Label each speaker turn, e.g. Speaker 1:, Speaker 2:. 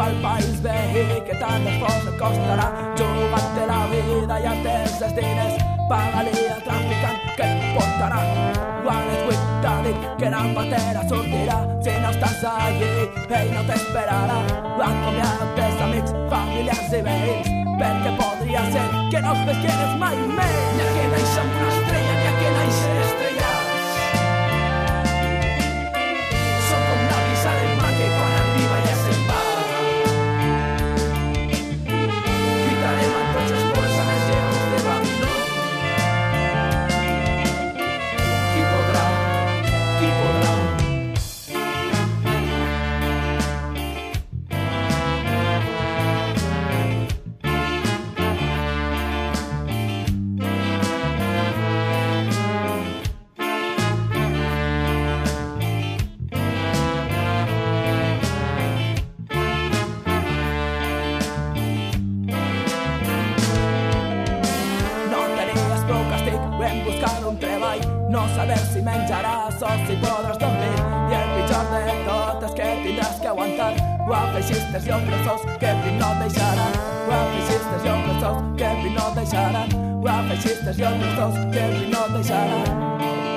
Speaker 1: al país veí que tant esforç et costarà jugant la vida i ja tens els diners paga-li que et portarà quan que la patera sortirà si no estàs allí ell no t'esperarà acomiada't dels amics, familiars i veïns perquè podria ser que no els pesqueres mai més No saber si menjaràs o si podràs dormir. I el pitjor de tot és que tindràs que aguantar guapeixistes i opressors que vi no deixaran. Guapeixistes i opressors que vi no deixaran. Guapeixistes i opressors que vi no deixaran.